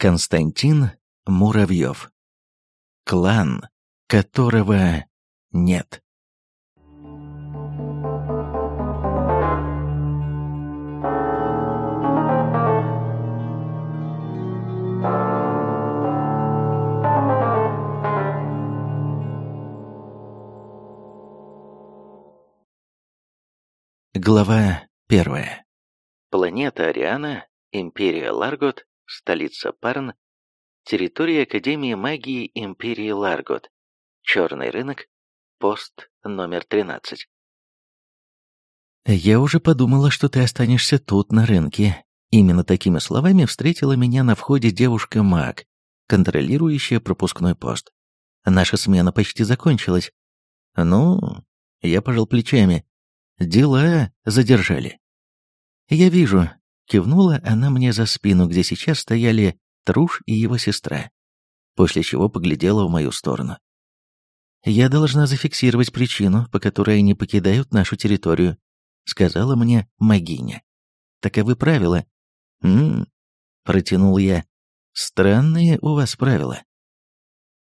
Константин Муравьев. Клан, которого нет. Глава первая. Планета Ариана, Империя Ларгот, столица Парн, территория Академии магии Империи Ларгот, черный рынок, пост номер 13. «Я уже подумала, что ты останешься тут, на рынке». Именно такими словами встретила меня на входе девушка-маг, контролирующая пропускной пост. Наша смена почти закончилась. Ну, я пожал плечами. Дела задержали. Я вижу, Кивнула она мне за спину, где сейчас стояли Труш и его сестра, после чего поглядела в мою сторону. «Я должна зафиксировать причину, по которой они покидают нашу территорию», сказала мне Магиня. «Таковы правила». «М-м-м», протянул я. «Странные у вас правила».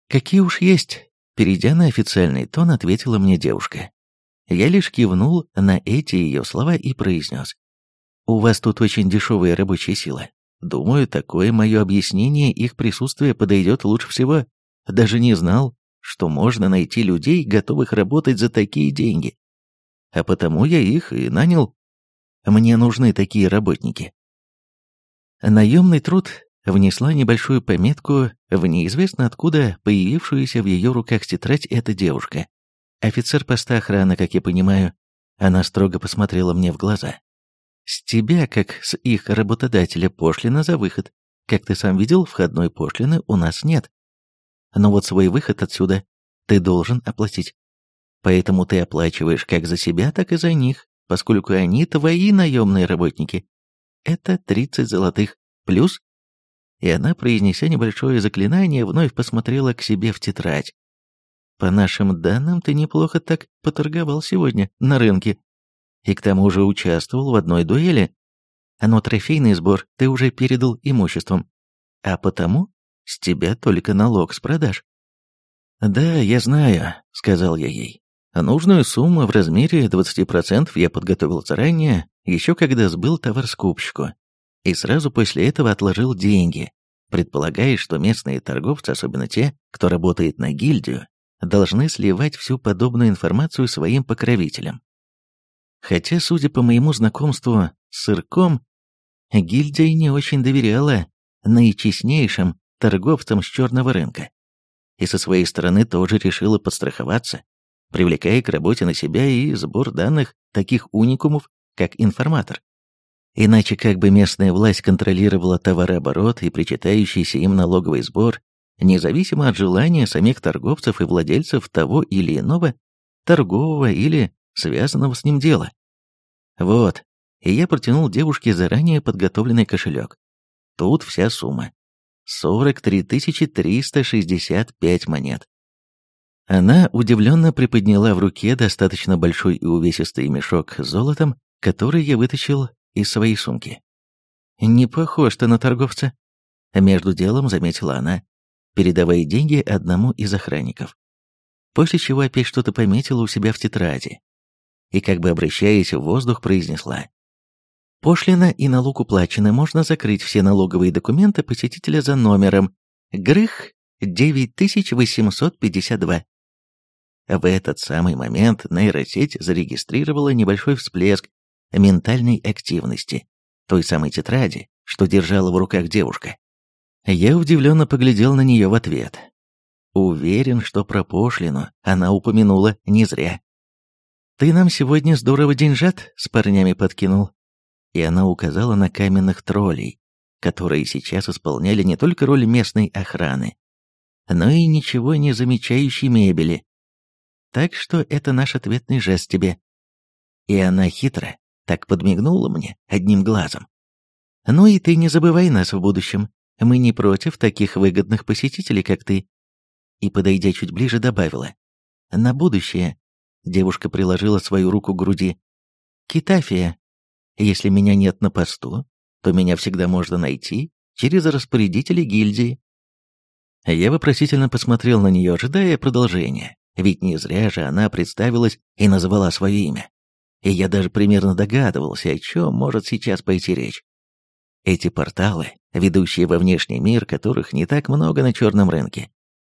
«Какие уж есть», перейдя на официальный тон, ответила мне девушка. Я лишь кивнул на эти ее слова и произнес. У вас тут очень дешевая рабочая сила. Думаю, такое мое объяснение их присутствия подойдет лучше всего. Даже не знал, что можно найти людей, готовых работать за такие деньги. А потому я их и нанял. Мне нужны такие работники. Наемный труд внесла небольшую пометку в неизвестно откуда появившуюся в ее руках тетрадь эта девушка. Офицер поста охраны, как я понимаю. Она строго посмотрела мне в глаза. С тебя, как с их работодателя, пошлина за выход. Как ты сам видел, входной пошлины у нас нет. Но вот свой выход отсюда ты должен оплатить. Поэтому ты оплачиваешь как за себя, так и за них, поскольку они твои наемные работники. Это 30 золотых. Плюс... И она, произнеся небольшое заклинание, вновь посмотрела к себе в тетрадь. По нашим данным, ты неплохо так поторговал сегодня на рынке и к тому же участвовал в одной дуэли. Но трофейный сбор ты уже передал имуществом, а потому с тебя только налог с продаж. «Да, я знаю», — сказал я ей. «Нужную сумму в размере 20% я подготовил заранее, еще когда сбыл товар скупщику, и сразу после этого отложил деньги, предполагая, что местные торговцы, особенно те, кто работает на гильдию, должны сливать всю подобную информацию своим покровителям. Хотя, судя по моему знакомству с сырком, гильдия не очень доверяла наичестнейшим торговцам с черного рынка. И со своей стороны тоже решила подстраховаться, привлекая к работе на себя и сбор данных таких уникумов, как информатор. Иначе как бы местная власть контролировала товарооборот и причитающийся им налоговый сбор, независимо от желания самих торговцев и владельцев того или иного торгового или связанного с ним дела. Вот, и я протянул девушке заранее подготовленный кошелек. Тут вся сумма. 43 365 монет. Она удивленно приподняла в руке достаточно большой и увесистый мешок с золотом, который я вытащил из своей сумки. «Не похож ты на торговца», — между делом заметила она, передавая деньги одному из охранников. После чего опять что-то пометила у себя в тетради, и, как бы обращаясь в воздух, произнесла. Пошлина и налог уплачены, можно закрыть все налоговые документы посетителя за номером ГРЫХ 9852. В этот самый момент нейросеть зарегистрировала небольшой всплеск ментальной активности, той самой тетради, что держала в руках девушка. Я удивленно поглядел на нее в ответ. Уверен, что про пошлину она упомянула не зря. «Ты нам сегодня здорово деньжат с парнями подкинул». И она указала на каменных троллей, которые сейчас исполняли не только роль местной охраны, но и ничего не замечающей мебели. Так что это наш ответный жест тебе. И она хитро так подмигнула мне одним глазом. Ну и ты не забывай нас в будущем. Мы не против таких выгодных посетителей, как ты. И, подойдя чуть ближе, добавила. На будущее Девушка приложила свою руку к груди. «Китафия, если меня нет на посту, то меня всегда можно найти через распорядителей гильдии. Я вопросительно посмотрел на нее, ожидая продолжения, ведь не зря же она представилась и назвала свое имя. И я даже примерно догадывался, о чем может сейчас пойти речь. Эти порталы, ведущие во внешний мир, которых не так много на черном рынке.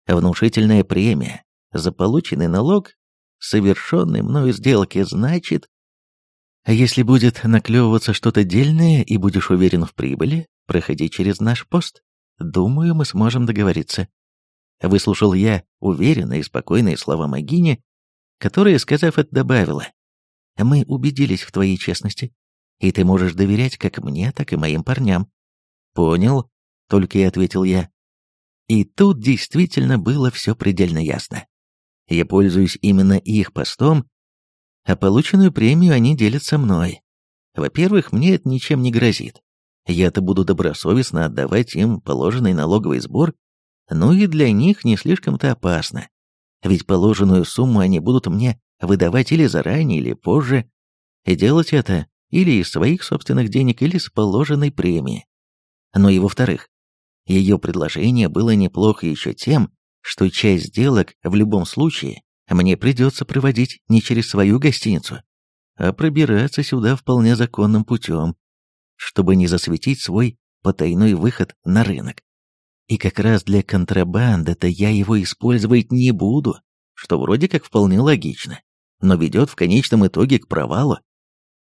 Внушительная премия за полученный налог, совершенной мною сделки, значит... А если будет наклевываться что-то дельное и будешь уверен в прибыли, проходи через наш пост. Думаю, мы сможем договориться. Выслушал я уверенные и спокойные слова Магини, которая, сказав это, добавила. Мы убедились в твоей честности, и ты можешь доверять как мне, так и моим парням. Понял, только и ответил я. И тут действительно было все предельно ясно. Я пользуюсь именно их постом, а полученную премию они делят со мной. Во-первых, мне это ничем не грозит. Я-то буду добросовестно отдавать им положенный налоговый сбор, ну и для них не слишком-то опасно. Ведь положенную сумму они будут мне выдавать или заранее, или позже, и делать это или из своих собственных денег, или с положенной премии. Но и во-вторых, ее предложение было неплохо еще тем, что часть сделок в любом случае мне придется проводить не через свою гостиницу, а пробираться сюда вполне законным путем, чтобы не засветить свой потайной выход на рынок. И как раз для контрабанды-то я его использовать не буду, что вроде как вполне логично, но ведет в конечном итоге к провалу.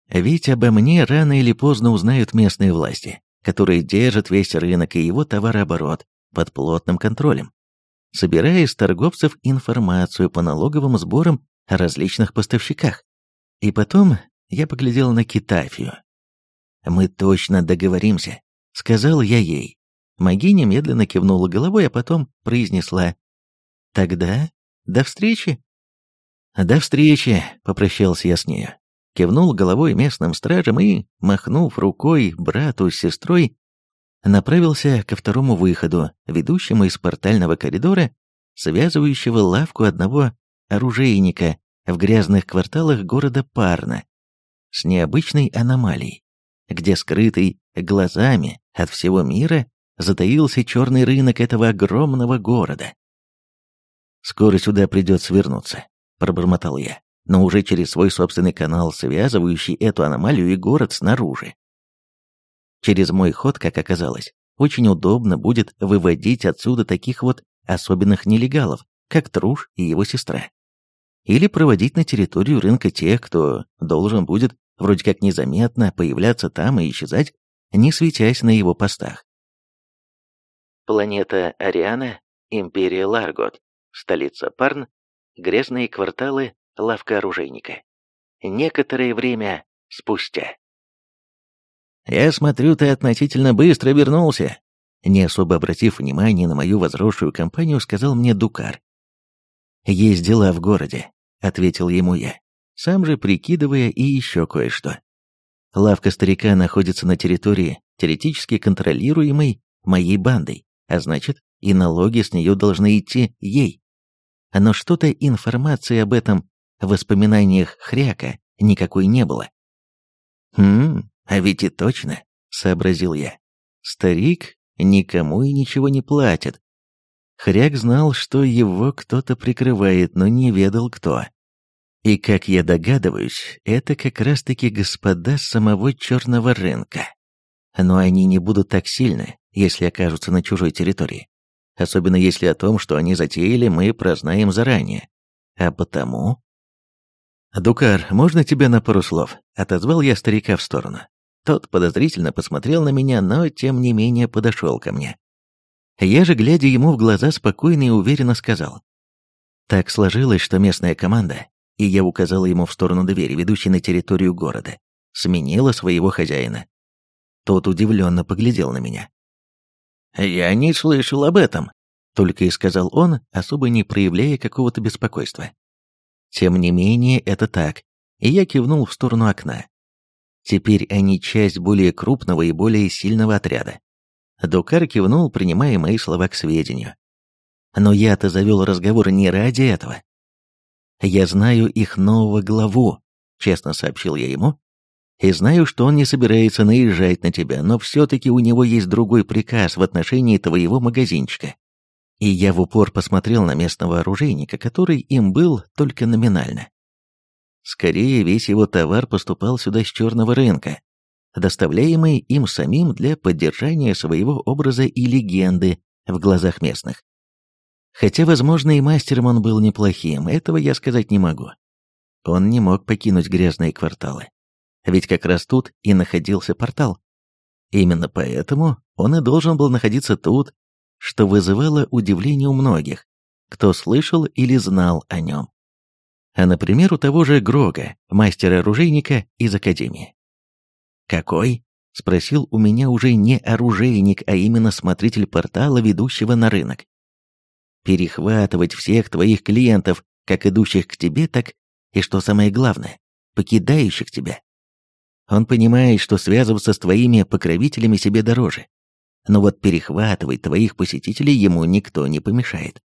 Ведь обо мне рано или поздно узнают местные власти, которые держат весь рынок и его товарооборот под плотным контролем, собирая из торговцев информацию по налоговым сборам о различных поставщиках. И потом я поглядел на Китафию. «Мы точно договоримся», — сказал я ей. Магиня медленно кивнула головой, а потом произнесла. «Тогда до встречи». «До встречи», — попрощался я с нею кивнул головой местным стражам и, махнув рукой брату с сестрой, направился ко второму выходу, ведущему из портального коридора, связывающего лавку одного оружейника в грязных кварталах города Парна с необычной аномалией, где скрытый глазами от всего мира затаился черный рынок этого огромного города. «Скоро сюда придется вернуться», — пробормотал я но уже через свой собственный канал, связывающий эту аномалию и город снаружи. Через мой ход, как оказалось, очень удобно будет выводить отсюда таких вот особенных нелегалов, как Труш и его сестра. Или проводить на территорию рынка тех, кто должен будет вроде как незаметно появляться там и исчезать, не светясь на его постах. Планета Ариана, Империя Ларгот, столица Парн, грязные кварталы лавка оружейника. Некоторое время спустя. «Я смотрю, ты относительно быстро вернулся», не особо обратив внимание на мою возросшую компанию, сказал мне Дукар. «Есть дела в городе», — ответил ему я, сам же прикидывая и еще кое-что. Лавка старика находится на территории, теоретически контролируемой моей бандой, а значит, и налоги с нее должны идти ей. Но что-то информации об этом в воспоминаниях Хряка никакой не было. «Хм, а ведь и точно», — сообразил я. «Старик никому и ничего не платит. Хряк знал, что его кто-то прикрывает, но не ведал кто. И, как я догадываюсь, это как раз-таки господа самого черного рынка. Но они не будут так сильны, если окажутся на чужой территории. Особенно если о том, что они затеяли, мы прознаем заранее. А потому «Дукар, можно тебя на пару слов?» — отозвал я старика в сторону. Тот подозрительно посмотрел на меня, но тем не менее подошел ко мне. Я же, глядя ему в глаза, спокойно и уверенно сказал. Так сложилось, что местная команда, и я указал ему в сторону двери, ведущей на территорию города, сменила своего хозяина. Тот удивленно поглядел на меня. «Я не слышал об этом», — только и сказал он, особо не проявляя какого-то беспокойства. Тем не менее, это так, и я кивнул в сторону окна. Теперь они часть более крупного и более сильного отряда. Дукар кивнул, принимая мои слова к сведению. Но я-то завел разговор не ради этого. Я знаю их нового главу, честно сообщил я ему. И знаю, что он не собирается наезжать на тебя, но все-таки у него есть другой приказ в отношении твоего магазинчика. И я в упор посмотрел на местного оружейника, который им был только номинально. Скорее, весь его товар поступал сюда с черного рынка, доставляемый им самим для поддержания своего образа и легенды в глазах местных. Хотя, возможно, и мастером он был неплохим, этого я сказать не могу. Он не мог покинуть грязные кварталы. Ведь как раз тут и находился портал. Именно поэтому он и должен был находиться тут, что вызывало удивление у многих, кто слышал или знал о нем. А, например, у того же Грога, мастера-оружейника из Академии. «Какой?» — спросил у меня уже не оружейник, а именно смотритель портала, ведущего на рынок. «Перехватывать всех твоих клиентов, как идущих к тебе, так и, что самое главное, покидающих тебя. Он понимает, что связываться с твоими покровителями себе дороже, но вот перехватывать твоих посетителей ему никто не помешает.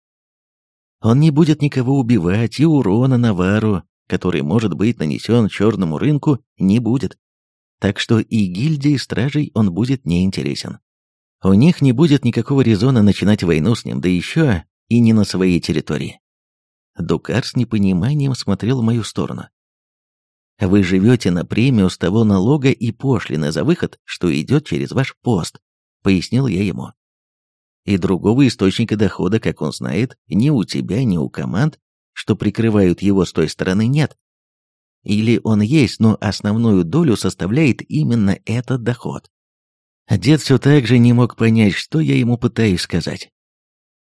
Он не будет никого убивать, и урона Навару, который может быть нанесен черному рынку, не будет. Так что и гильдии стражей он будет неинтересен. У них не будет никакого резона начинать войну с ним, да еще и не на своей территории. Дукар с непониманием смотрел в мою сторону. Вы живете на премию с того налога и пошлины за выход, что идет через ваш пост пояснил я ему. И другого источника дохода, как он знает, ни у тебя, ни у команд, что прикрывают его с той стороны, нет. Или он есть, но основную долю составляет именно этот доход. Дед все так же не мог понять, что я ему пытаюсь сказать.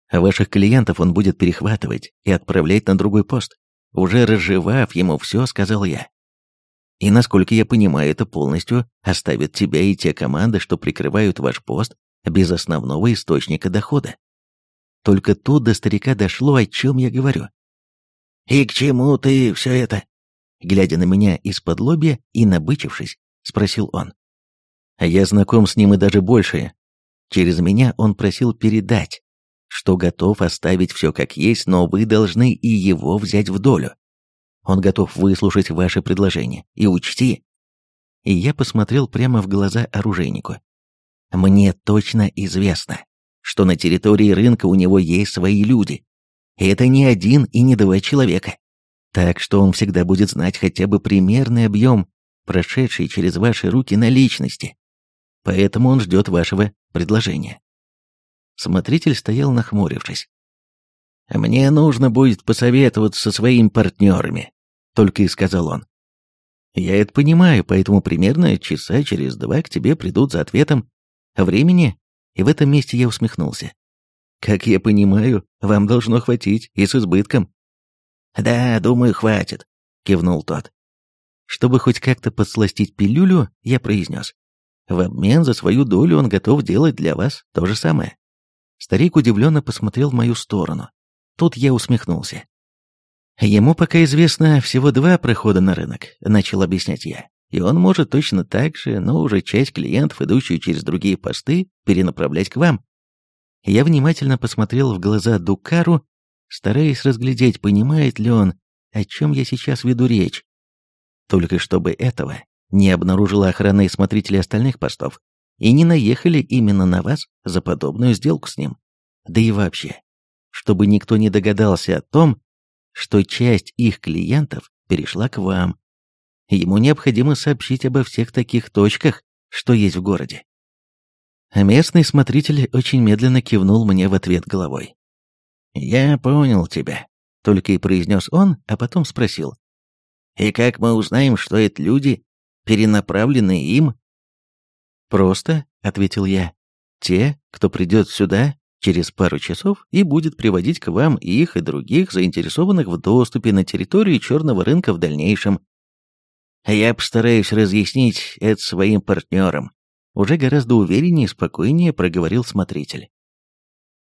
А ваших клиентов он будет перехватывать и отправлять на другой пост. Уже разжевав ему все, сказал я. И, насколько я понимаю, это полностью оставит тебя и те команды, что прикрывают ваш пост, без основного источника дохода. Только тут до старика дошло, о чем я говорю. «И к чему ты все это?» Глядя на меня из-под лобья и набычившись, спросил он. Я знаком с ним и даже больше. Через меня он просил передать, что готов оставить все как есть, но вы должны и его взять в долю. Он готов выслушать ваше предложение. И учти...» И я посмотрел прямо в глаза оружейнику. «Мне точно известно, что на территории рынка у него есть свои люди. И это не один и не два человека. Так что он всегда будет знать хотя бы примерный объем, прошедший через ваши руки наличности. Поэтому он ждет вашего предложения». Смотритель стоял нахмурившись. «Мне нужно будет посоветоваться со своими партнерами», только и сказал он. Я это понимаю, поэтому примерно часа через два к тебе придут за ответом. Времени? И в этом месте я усмехнулся. Как я понимаю, вам должно хватить и с избытком. Да, думаю, хватит, кивнул тот. Чтобы хоть как-то подсластить пилюлю, я произнес. В обмен за свою долю он готов делать для вас то же самое. Старик удивленно посмотрел в мою сторону. Тут я усмехнулся. Ему пока известно всего два прохода на рынок, начал объяснять я. И он может точно так же, но уже часть клиентов, идущую через другие посты, перенаправлять к вам. Я внимательно посмотрел в глаза Дукару, стараясь разглядеть, понимает ли он, о чем я сейчас веду речь. Только чтобы этого не обнаружила охрана и смотрители остальных постов, и не наехали именно на вас за подобную сделку с ним. Да и вообще, чтобы никто не догадался о том, что часть их клиентов перешла к вам. Ему необходимо сообщить обо всех таких точках, что есть в городе. Местный смотритель очень медленно кивнул мне в ответ головой. «Я понял тебя», — только и произнес он, а потом спросил. «И как мы узнаем, что это люди, перенаправленные им?» «Просто», — ответил я, — «те, кто придет сюда через пару часов и будет приводить к вам их и других заинтересованных в доступе на территорию черного рынка в дальнейшем. Я постараюсь разъяснить это своим партнерам. Уже гораздо увереннее и спокойнее проговорил смотритель.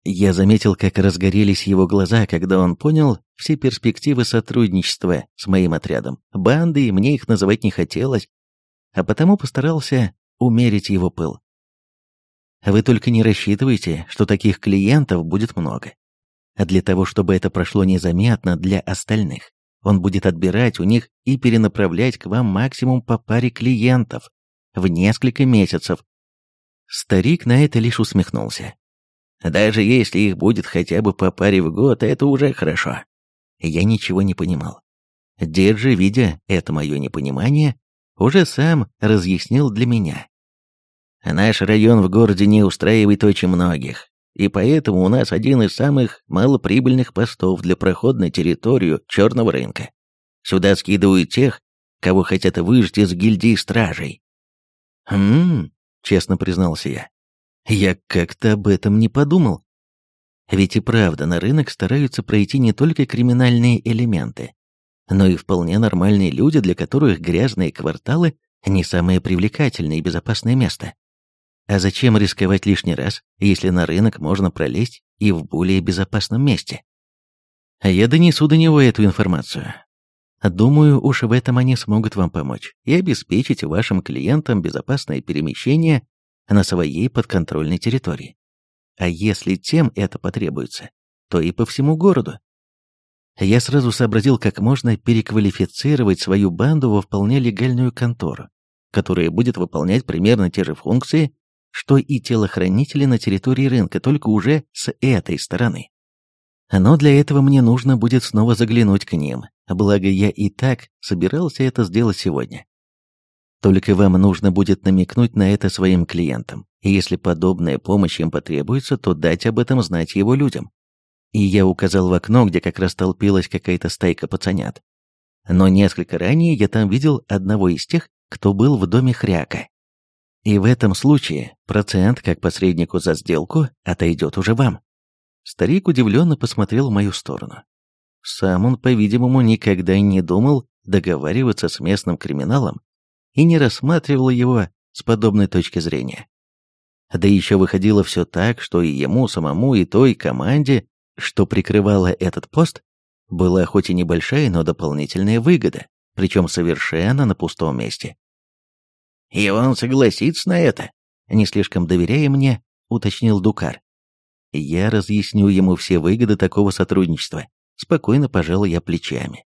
Я заметил, как разгорелись его глаза, когда он понял все перспективы сотрудничества с моим отрядом. Банды, мне их называть не хотелось, а потому постарался умерить его пыл. Вы только не рассчитывайте, что таких клиентов будет много. А для того, чтобы это прошло незаметно для остальных, Он будет отбирать у них и перенаправлять к вам максимум по паре клиентов в несколько месяцев. Старик на это лишь усмехнулся. Даже если их будет хотя бы по паре в год, это уже хорошо. Я ничего не понимал. Дед же, видя это мое непонимание, уже сам разъяснил для меня. Наш район в городе не устраивает очень многих, и поэтому у нас один из самых малоприбыльных постов для прохода на территорию черного рынка. Сюда скидывают тех, кого хотят выжить из гильдии стражей. «Хм...» — честно признался я. «Я как-то об этом не подумал. Ведь и правда на рынок стараются пройти не только криминальные элементы, но и вполне нормальные люди, для которых грязные кварталы не самое привлекательное и безопасное место. А зачем рисковать лишний раз, если на рынок можно пролезть и в более безопасном месте? А я донесу до него эту информацию. Думаю, уж в этом они смогут вам помочь и обеспечить вашим клиентам безопасное перемещение на своей подконтрольной территории. А если тем это потребуется, то и по всему городу. Я сразу сообразил, как можно переквалифицировать свою банду во вполне легальную контору, которая будет выполнять примерно те же функции, что и телохранители на территории рынка, только уже с этой стороны. Но для этого мне нужно будет снова заглянуть к ним, благо я и так собирался это сделать сегодня. Только вам нужно будет намекнуть на это своим клиентам, и если подобная помощь им потребуется, то дать об этом знать его людям. И я указал в окно, где как раз толпилась какая-то стайка пацанят. Но несколько ранее я там видел одного из тех, кто был в доме Хряка. И в этом случае процент, как посреднику за сделку, отойдет уже вам. Старик удивленно посмотрел в мою сторону. Сам он, по-видимому, никогда не думал договариваться с местным криминалом и не рассматривал его с подобной точки зрения. Да еще выходило все так, что и ему самому, и той команде, что прикрывала этот пост, была хоть и небольшая, но дополнительная выгода, причем совершенно на пустом месте. «И он согласится на это?» Не слишком доверяя мне, уточнил Дукар. «Я разъясню ему все выгоды такого сотрудничества», спокойно пожал я плечами.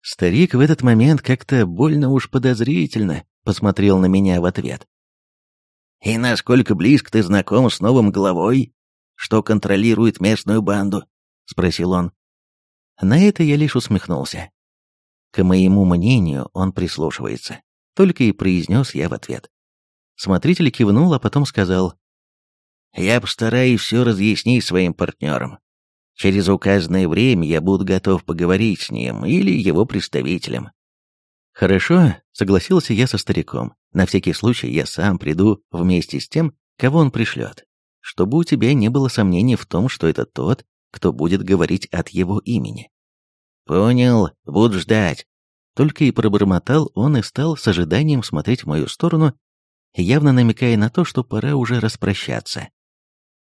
Старик в этот момент как-то больно уж подозрительно посмотрел на меня в ответ. «И насколько близко ты знаком с новым главой, что контролирует местную банду?» — спросил он. На это я лишь усмехнулся. К моему мнению, он прислушивается. Только и произнес я в ответ. Смотритель кивнул, а потом сказал. «Я постараюсь все разъяснить своим партнерам. Через указанное время я буду готов поговорить с ним или его представителем». «Хорошо», — согласился я со стариком. «На всякий случай я сам приду вместе с тем, кого он пришлет, чтобы у тебя не было сомнений в том, что это тот, кто будет говорить от его имени». «Понял, буду ждать», только и пробормотал он и стал с ожиданием смотреть в мою сторону, явно намекая на то, что пора уже распрощаться.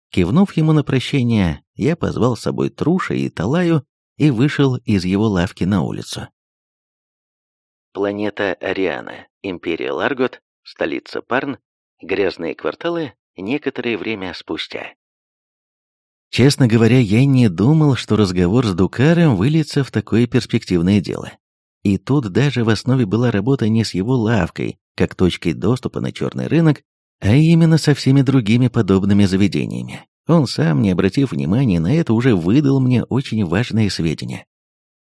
Кивнув ему на прощение, я позвал с собой Труша и Талаю и вышел из его лавки на улицу. Планета Ариана, Империя Ларгот, столица Парн, грязные кварталы некоторое время спустя. Честно говоря, я не думал, что разговор с Дукаром выльется в такое перспективное дело. И тут даже в основе была работа не с его лавкой, как точкой доступа на черный рынок, а именно со всеми другими подобными заведениями. Он сам, не обратив внимания на это, уже выдал мне очень важные сведения.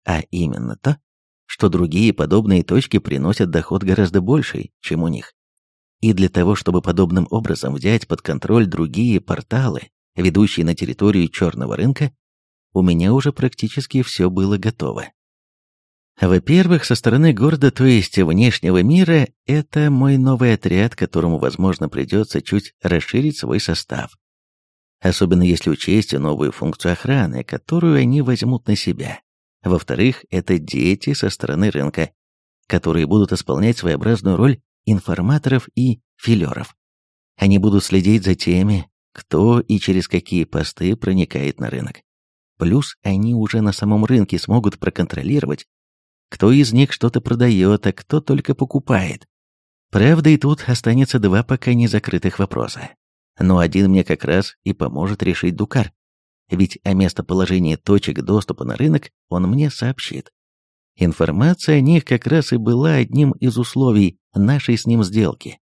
А именно то, что другие подобные точки приносят доход гораздо больший, чем у них. И для того, чтобы подобным образом взять под контроль другие порталы, ведущие на территорию черного рынка, у меня уже практически все было готово. Во-первых, со стороны города, то есть внешнего мира, это мой новый отряд, которому, возможно, придется чуть расширить свой состав. Особенно если учесть новую функцию охраны, которую они возьмут на себя. Во-вторых, это дети со стороны рынка, которые будут исполнять своеобразную роль информаторов и филеров. Они будут следить за теми, кто и через какие посты проникает на рынок. Плюс они уже на самом рынке смогут проконтролировать, кто из них что-то продает, а кто только покупает. Правда, и тут останется два пока не закрытых вопроса. Но один мне как раз и поможет решить Дукар. Ведь о местоположении точек доступа на рынок он мне сообщит. Информация о них как раз и была одним из условий нашей с ним сделки.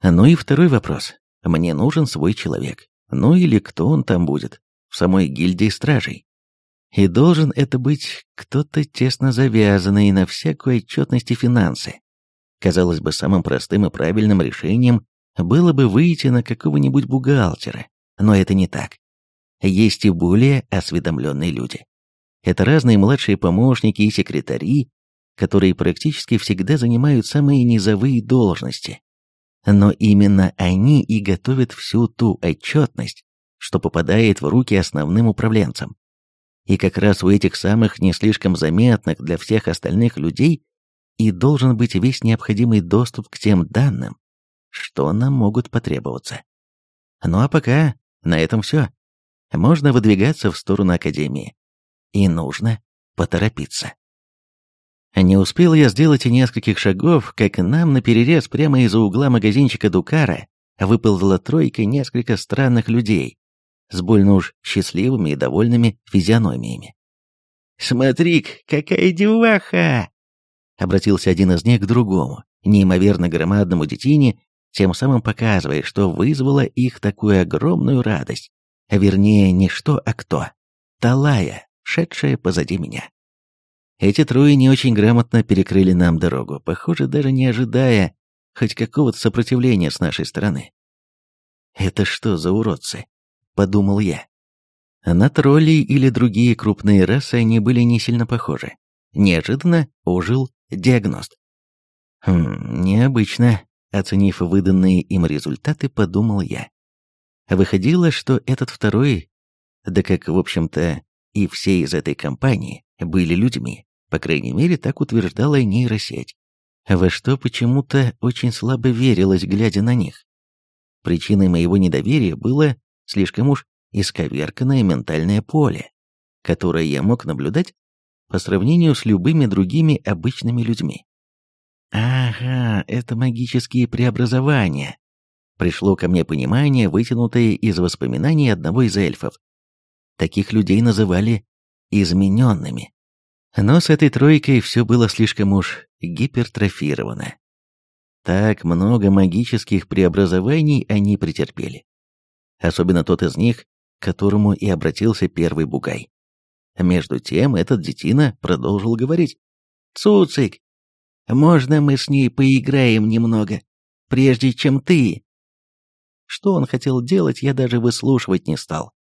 Ну и второй вопрос. Мне нужен свой человек. Ну или кто он там будет, в самой гильдии стражей. И должен это быть кто-то тесно завязанный на всякую отчетность и финансы. Казалось бы, самым простым и правильным решением было бы выйти на какого-нибудь бухгалтера, но это не так. Есть и более осведомленные люди. Это разные младшие помощники и секретари, которые практически всегда занимают самые низовые должности. Но именно они и готовят всю ту отчетность, что попадает в руки основным управленцам. И как раз у этих самых не слишком заметных для всех остальных людей и должен быть весь необходимый доступ к тем данным, что нам могут потребоваться. Ну а пока на этом все. Можно выдвигаться в сторону Академии. И нужно поторопиться. Не успел я сделать и нескольких шагов, как нам на перерез прямо из-за угла магазинчика Дукара выползла тройка несколько странных людей с больно уж счастливыми и довольными физиономиями. «Смотри-ка, какая деваха!» Обратился один из них к другому, неимоверно громадному детине, тем самым показывая, что вызвало их такую огромную радость. Вернее, не что, а кто. Талая, шедшая позади меня. Эти трое не очень грамотно перекрыли нам дорогу, похоже, даже не ожидая хоть какого-то сопротивления с нашей стороны. «Это что за уродцы?» — подумал я. На троллей или другие крупные расы они были не сильно похожи. Неожиданно ожил диагност. Хм, необычно, оценив выданные им результаты, подумал я. Выходило, что этот второй, да как, в общем-то, и все из этой компании, были людьми. По крайней мере, так утверждала нейросеть. Во что почему-то очень слабо верилось, глядя на них. Причиной моего недоверия было слишком уж исковерканное ментальное поле, которое я мог наблюдать по сравнению с любыми другими обычными людьми. Ага, это магические преобразования. Пришло ко мне понимание, вытянутое из воспоминаний одного из эльфов. Таких людей называли измененными. Но с этой тройкой все было слишком уж гипертрофировано. Так много магических преобразований они претерпели. Особенно тот из них, к которому и обратился первый бугай. Между тем этот детина продолжил говорить. «Цуцик, можно мы с ней поиграем немного, прежде чем ты...» Что он хотел делать, я даже выслушивать не стал.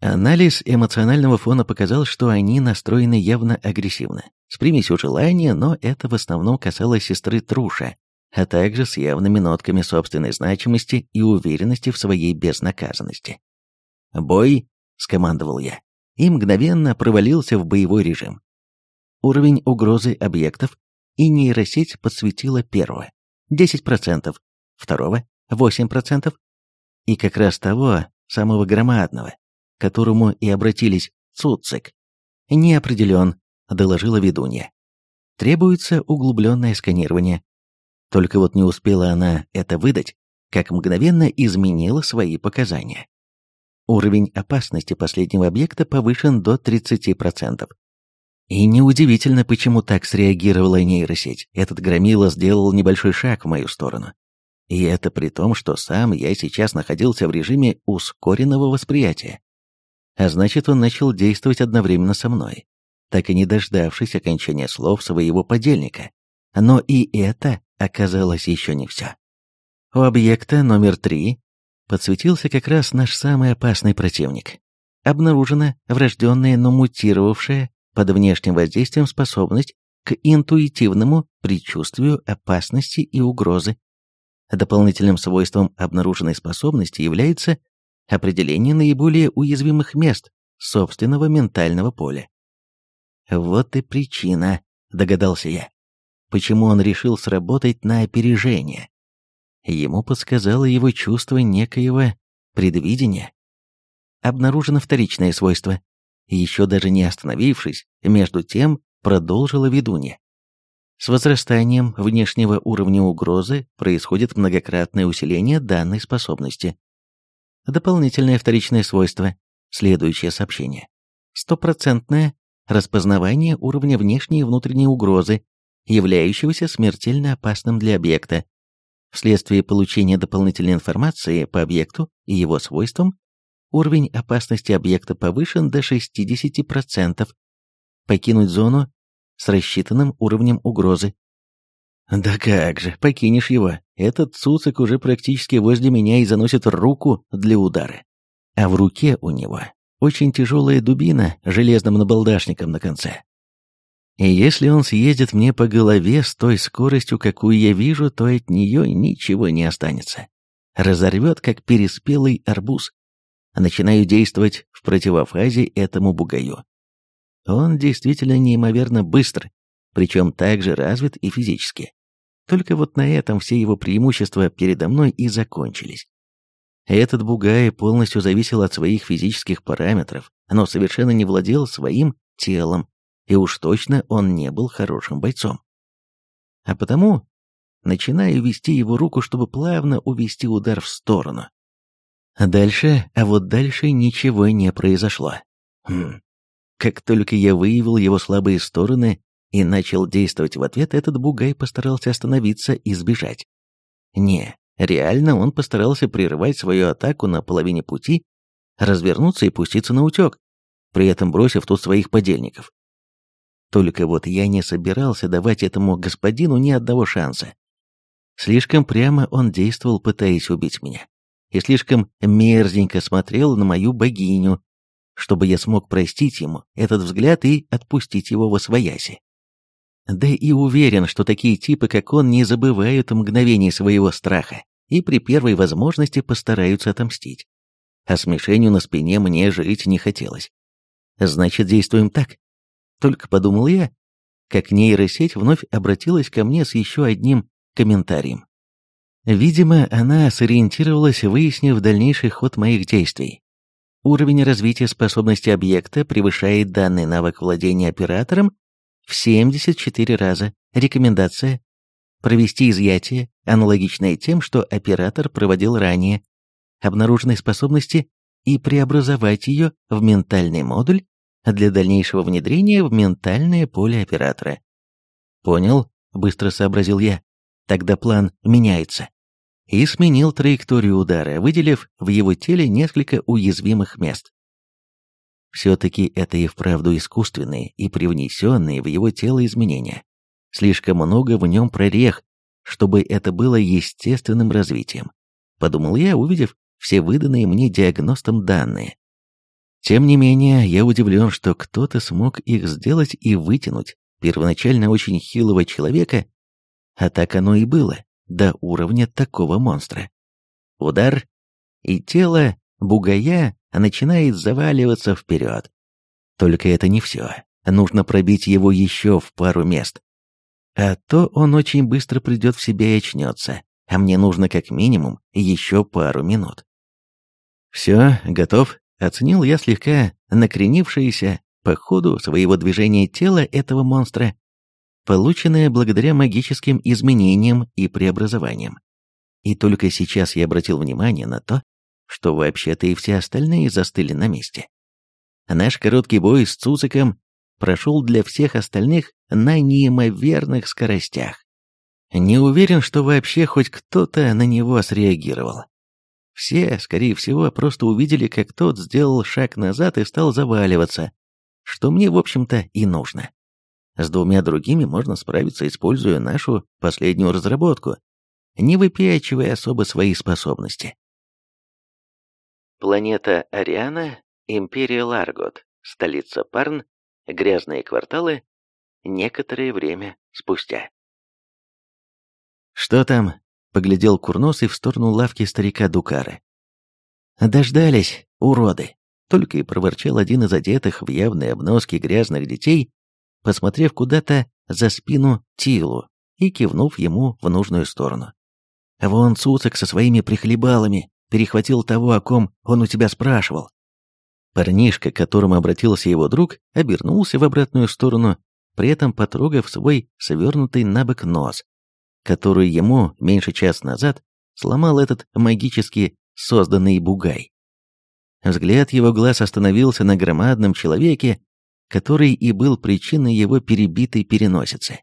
Анализ эмоционального фона показал, что они настроены явно агрессивно, с примесью желания, но это в основном касалось сестры Труша, а также с явными нотками собственной значимости и уверенности в своей безнаказанности. «Бой!» — скомандовал я, и мгновенно провалился в боевой режим. Уровень угрозы объектов и нейросеть подсветила первого — 10%, второго — 8%, и как раз того, самого громадного, к которому и обратились Цуцик. «Не определен», — доложила ведунья. «Требуется углубленное сканирование». Только вот не успела она это выдать, как мгновенно изменила свои показания. Уровень опасности последнего объекта повышен до 30%. И неудивительно, почему так среагировала нейросеть. Этот громила сделал небольшой шаг в мою сторону. И это при том, что сам я сейчас находился в режиме ускоренного восприятия. А значит, он начал действовать одновременно со мной, так и не дождавшись окончания слов своего подельника. Но и это оказалось еще не все. У объекта номер три подсветился как раз наш самый опасный противник. Обнаружена врожденная, но мутировавшая под внешним воздействием способность к интуитивному предчувствию опасности и угрозы. Дополнительным свойством обнаруженной способности является определение наиболее уязвимых мест собственного ментального поля. Вот и причина, догадался я, почему он решил сработать на опережение. Ему подсказало его чувство некоего предвидения. Обнаружено вторичное свойство. Еще даже не остановившись, между тем продолжила ведунья. С возрастанием внешнего уровня угрозы происходит многократное усиление данной способности. Дополнительное вторичное свойство. Следующее сообщение. Стопроцентное распознавание уровня внешней и внутренней угрозы, являющегося смертельно опасным для объекта. Вследствие получения дополнительной информации по объекту и его свойствам, уровень опасности объекта повышен до 60%. Покинуть зону с рассчитанным уровнем угрозы. Да как же, покинешь его. Этот цуцик уже практически возле меня и заносит руку для удара. А в руке у него очень тяжелая дубина с железным набалдашником на конце. И если он съедет мне по голове с той скоростью, какую я вижу, то от нее ничего не останется. Разорвет, как переспелый арбуз. Начинаю действовать в противофазе этому бугаю. Он действительно неимоверно быстр, причем также развит и физически. Только вот на этом все его преимущества передо мной и закончились. Этот бугай полностью зависел от своих физических параметров, но совершенно не владел своим телом, и уж точно он не был хорошим бойцом. А потому начинаю вести его руку, чтобы плавно увести удар в сторону. Дальше, а вот дальше ничего не произошло. Хм. Как только я выявил его слабые стороны и начал действовать в ответ, этот бугай постарался остановиться и сбежать. Не, реально он постарался прервать свою атаку на половине пути, развернуться и пуститься на утек, при этом бросив тут своих подельников. Только вот я не собирался давать этому господину ни одного шанса. Слишком прямо он действовал, пытаясь убить меня. И слишком мерзенько смотрел на мою богиню, чтобы я смог простить ему этот взгляд и отпустить его во свояси. Да и уверен, что такие типы, как он, не забывают мгновений своего страха и при первой возможности постараются отомстить. А смешению на спине мне жить не хотелось. Значит, действуем так. Только подумал я, как нейросеть вновь обратилась ко мне с еще одним комментарием. Видимо, она сориентировалась, выяснив дальнейший ход моих действий. Уровень развития способности объекта превышает данный навык владения оператором в 74 раза. Рекомендация – провести изъятие, аналогичное тем, что оператор проводил ранее, обнаруженной способности и преобразовать ее в ментальный модуль для дальнейшего внедрения в ментальное поле оператора. «Понял», — быстро сообразил я. «Тогда план меняется». И сменил траекторию удара, выделив в его теле несколько уязвимых мест. Все-таки это и вправду искусственные и привнесенные в его тело изменения. Слишком много в нем прорех, чтобы это было естественным развитием. Подумал я, увидев все выданные мне диагностом данные. Тем не менее, я удивлен, что кто-то смог их сделать и вытянуть первоначально очень хилого человека, а так оно и было, до уровня такого монстра. Удар, и тело бугая начинает заваливаться вперед. Только это не все. Нужно пробить его еще в пару мест. А то он очень быстро придет в себя и очнется, а мне нужно как минимум еще пару минут. Все, готов, оценил я слегка накренившееся по ходу своего движения тела этого монстра, полученное благодаря магическим изменениям и преобразованиям. И только сейчас я обратил внимание на то, что вообще-то и все остальные застыли на месте. Наш короткий бой с Цуциком прошел для всех остальных на неимоверных скоростях. Не уверен, что вообще хоть кто-то на него среагировал. Все, скорее всего, просто увидели, как тот сделал шаг назад и стал заваливаться, что мне, в общем-то, и нужно. С двумя другими можно справиться, используя нашу последнюю разработку, не выпячивая особо свои способности. Планета Ариана, Империя Ларгот, столица Парн, грязные кварталы, некоторое время спустя. «Что там?» — поглядел Курносый в сторону лавки старика Дукара. «Дождались, уроды!» — только и проворчал один из одетых в явные обноски грязных детей, посмотрев куда-то за спину Тилу и кивнув ему в нужную сторону. «Вон Цуцик со своими прихлебалами!» перехватил того, о ком он у тебя спрашивал. Парнишка, к которому обратился его друг, обернулся в обратную сторону, при этом потрогав свой свернутый на бок нос, который ему меньше час назад сломал этот магически созданный бугай. Взгляд его глаз остановился на громадном человеке, который и был причиной его перебитой переносицы.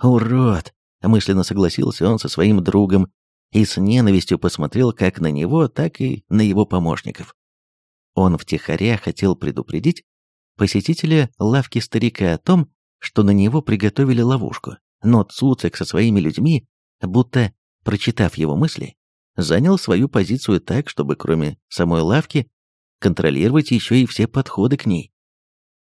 «Урод!» — мысленно согласился он со своим другом и с ненавистью посмотрел как на него, так и на его помощников. Он втихаря хотел предупредить посетителя лавки старика о том, что на него приготовили ловушку, но Цуцик со своими людьми, будто прочитав его мысли, занял свою позицию так, чтобы кроме самой лавки контролировать еще и все подходы к ней.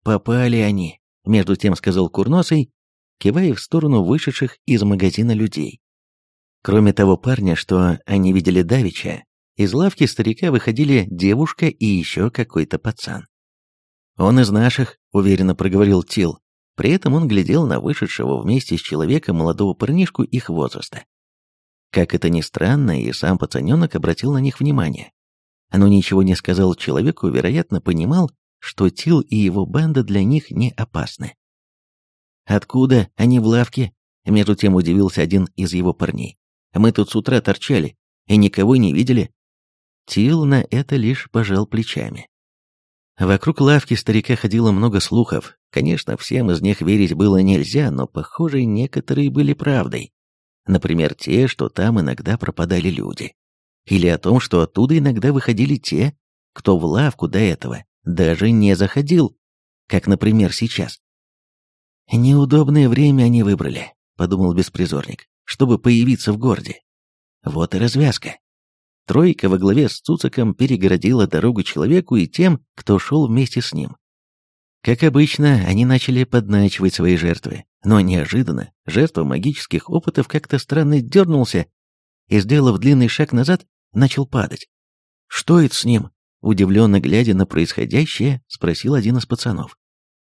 «Попали они», — между тем сказал Курносый, кивая в сторону вышедших из магазина людей. Кроме того парня, что они видели давеча, из лавки старика выходили девушка и еще какой-то пацан. «Он из наших», — уверенно проговорил Тил. При этом он глядел на вышедшего вместе с человеком молодого парнишку их возраста. Как это ни странно, и сам пацаненок обратил на них внимание. Но ничего не сказал человеку, вероятно, понимал, что Тил и его банда для них не опасны. «Откуда они в лавке?» Между тем удивился один из его парней. «Мы тут с утра торчали и никого не видели». Тил на это лишь пожал плечами. Вокруг лавки старика ходило много слухов. Конечно, всем из них верить было нельзя, но, похоже, некоторые были правдой. Например, те, что там иногда пропадали люди. Или о том, что оттуда иногда выходили те, кто в лавку до этого даже не заходил, как, например, сейчас. «Неудобное время они выбрали», — подумал беспризорник, «чтобы появиться в городе. Вот и развязка». Тройка во главе с Цуциком перегородила дорогу человеку и тем, кто шел вместе с ним. Как обычно, они начали подначивать свои жертвы, но неожиданно жертва магических опытов как-то странно дернулся и, сделав длинный шаг назад, начал падать. «Что это с ним?» Удивленно глядя на происходящее, спросил один из пацанов.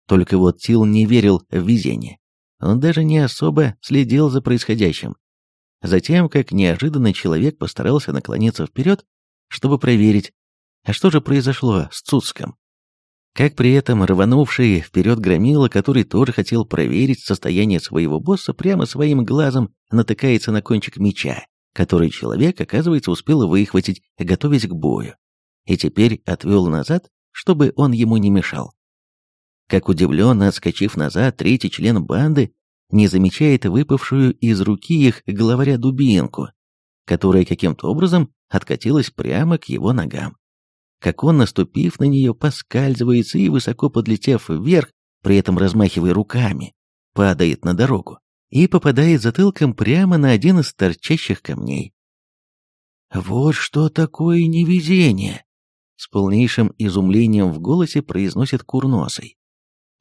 Только вот Тил не верил в везение. Он даже не особо следил за происходящим. Затем, как неожиданно человек постарался наклониться вперед, чтобы проверить, а что же произошло с Цуцком. Как при этом рванувший вперед громила, который тоже хотел проверить состояние своего босса, прямо своим глазом натыкается на кончик меча, который человек, оказывается, успел выхватить, готовясь к бою, и теперь отвел назад, чтобы он ему не мешал. Как удивленно отскочив назад, третий член банды не замечает выпавшую из руки их главаря дубинку, которая каким-то образом откатилась прямо к его ногам как он, наступив на нее, поскальзывается и, высоко подлетев вверх, при этом размахивая руками, падает на дорогу и попадает затылком прямо на один из торчащих камней. «Вот что такое невезение!» С полнейшим изумлением в голосе произносит Курносый.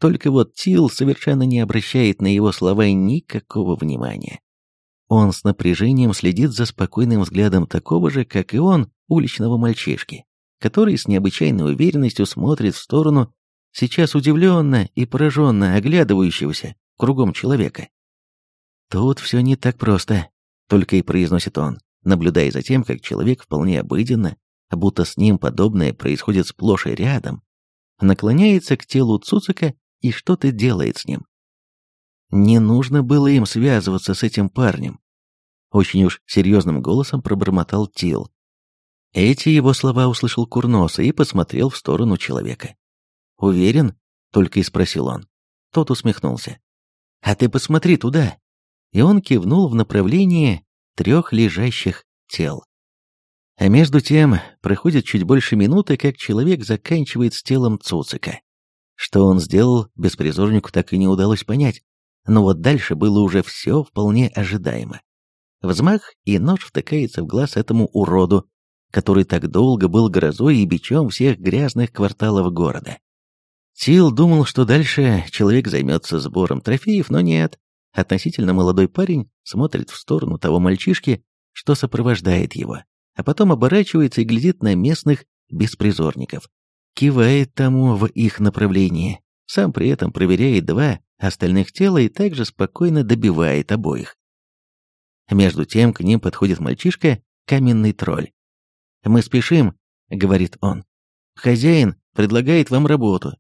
Только вот Тил совершенно не обращает на его слова никакого внимания. Он с напряжением следит за спокойным взглядом такого же, как и он, уличного мальчишки который с необычайной уверенностью смотрит в сторону сейчас удивленно и пораженно оглядывающегося кругом человека. «Тут все не так просто», — только и произносит он, наблюдая за тем, как человек вполне обыденно, будто с ним подобное происходит сплошь и рядом, наклоняется к телу Цуцика и что-то делает с ним. Не нужно было им связываться с этим парнем. Очень уж серьезным голосом пробормотал Тил, эти его слова услышал Курноса и посмотрел в сторону человека. «Уверен?» — только и спросил он. Тот усмехнулся. «А ты посмотри туда!» И он кивнул в направлении трех лежащих тел. А между тем, проходит чуть больше минуты, как человек заканчивает с телом Цуцика. Что он сделал, беспризорнику так и не удалось понять. Но вот дальше было уже все вполне ожидаемо. Взмах, и нож втыкается в глаз этому уроду, который так долго был грозой и бичом всех грязных кварталов города. Тил думал, что дальше человек займется сбором трофеев, но нет. Относительно молодой парень смотрит в сторону того мальчишки, что сопровождает его, а потом оборачивается и глядит на местных беспризорников. Кивает тому в их направлении, сам при этом проверяет два остальных тела и также спокойно добивает обоих. Между тем к ним подходит мальчишка, каменный тролль. «Мы спешим», — говорит он. «Хозяин предлагает вам работу.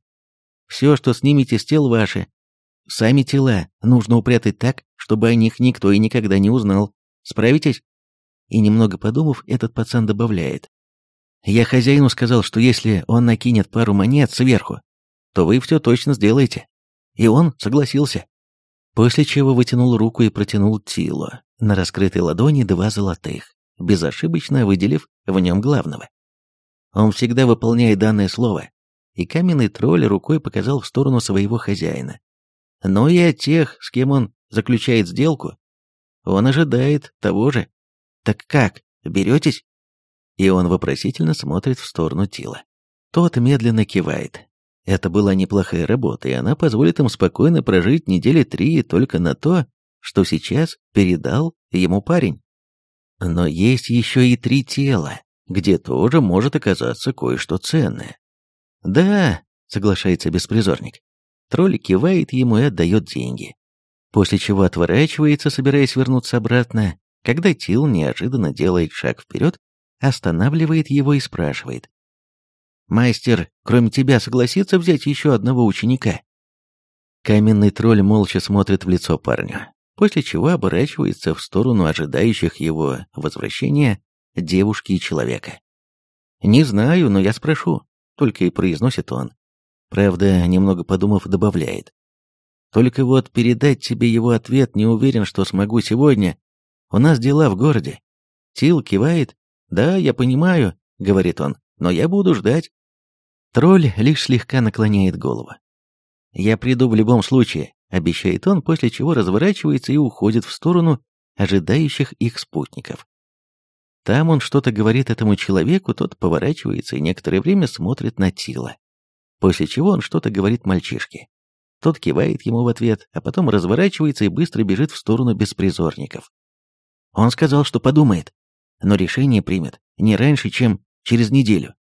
Все, что снимете с тел ваши. Сами тела нужно упрятать так, чтобы о них никто и никогда не узнал. Справитесь?» И немного подумав, этот пацан добавляет. «Я хозяину сказал, что если он накинет пару монет сверху, то вы все точно сделаете. И он согласился. После чего вытянул руку и протянул Тилу на раскрытой ладони два золотых, безошибочно выделив в нем главного. Он всегда выполняет данное слово, и каменный тролль рукой показал в сторону своего хозяина. Но и от тех, с кем он заключает сделку, он ожидает того же. Так как, беретесь? И он вопросительно смотрит в сторону Тила. Тот медленно кивает. Это была неплохая работа, и она позволит им спокойно прожить недели три только на то, что сейчас передал ему парень. Но есть еще и три тела, где тоже может оказаться кое-что ценное. «Да», — соглашается беспризорник. Тролль кивает ему и отдает деньги. После чего отворачивается, собираясь вернуться обратно, когда Тил неожиданно делает шаг вперед, останавливает его и спрашивает. «Мастер, кроме тебя, согласится взять еще одного ученика?» Каменный тролль молча смотрит в лицо парню, после чего оборачивается в сторону ожидающих его возвращения девушки и человека. «Не знаю, но я спрошу», — только и произносит он. Правда, немного подумав, добавляет. «Только вот передать тебе его ответ не уверен, что смогу сегодня. У нас дела в городе». Тил кивает. «Да, я понимаю», — говорит он, — «но я буду ждать». Тролль лишь слегка наклоняет голову. «Я приду в любом случае», — обещает он, после чего разворачивается и уходит в сторону ожидающих их спутников. Там он что-то говорит этому человеку, тот поворачивается и некоторое время смотрит на Тила. После чего он что-то говорит мальчишке. Тот кивает ему в ответ, а потом разворачивается и быстро бежит в сторону беспризорников. Он сказал, что подумает, но решение примет не раньше, чем через неделю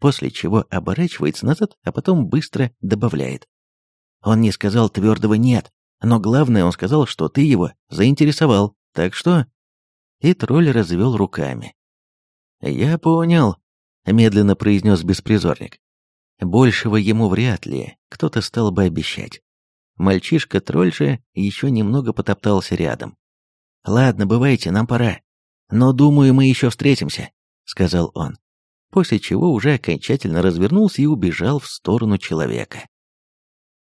после чего оборачивается назад, а потом быстро добавляет. Он не сказал твердого «нет», но главное, он сказал, что ты его заинтересовал, так что...» И тролль развел руками. «Я понял», — медленно произнес беспризорник. Большего ему вряд ли кто-то стал бы обещать. Мальчишка-тролль же еще немного потоптался рядом. «Ладно, бывайте, нам пора. Но, думаю, мы еще встретимся», — сказал он после чего уже окончательно развернулся и убежал в сторону человека.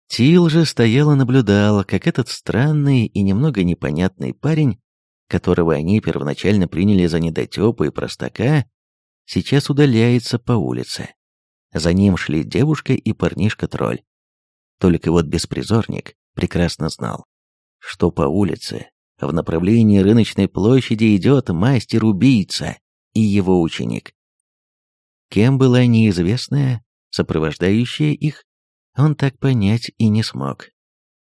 Тил же стояла наблюдала, как этот странный и немного непонятный парень, которого они первоначально приняли за недотепа и простака, сейчас удаляется по улице. За ним шли девушка и парнишка-тролль. Только вот беспризорник прекрасно знал, что по улице в направлении рыночной площади идет мастер-убийца и его ученик. Кем была неизвестная, сопровождающая их, он так понять и не смог.